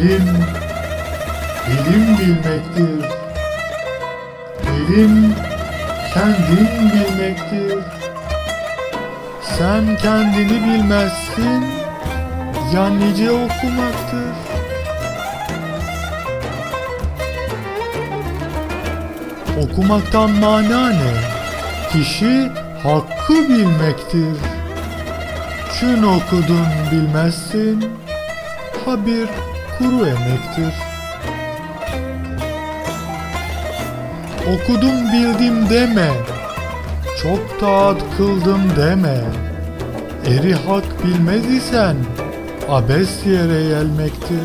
İlim, ilim bilmektir. İlim, kendin bilmektir. Sen kendini bilmezsin, ya okumaktır. Okumaktan mana ne? Kişi hakkı bilmektir. Çün okudun bilmezsin, ha bir kuru emektir. Okudum bildim deme, çok taat kıldım deme. Eri hak bilmez isen, abes yere gelmektir.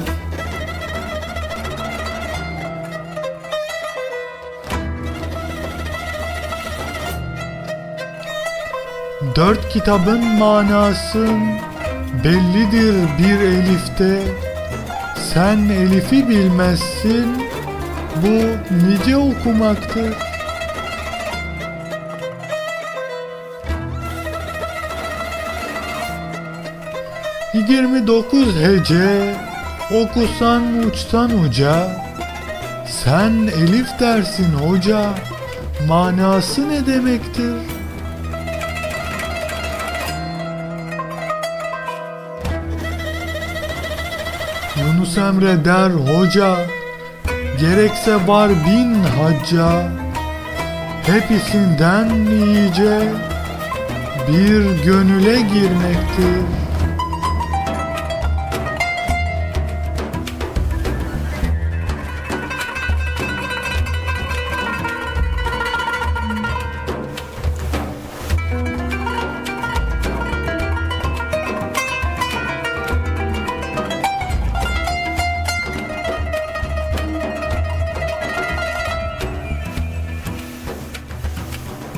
Dört kitabın manasın bellidir bir elifte. Sen elifi bilmezsin, bu nice okumaktır. Yirmi dokuz hece, okusan uçtan uca, sen elif dersin hoca, manası ne demektir? Yunus Emre der hoca, gerekse var bin hacca, hepsinden iyice bir gönüle girmektir.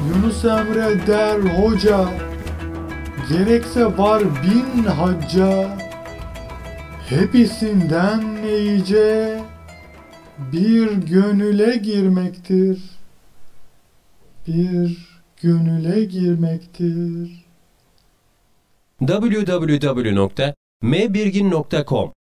Yunus Emre der hoca, gerekse var bin hacca, hepsinden iyice bir gönüle girmektir. Bir gönüle girmektir. www.mbirgin.com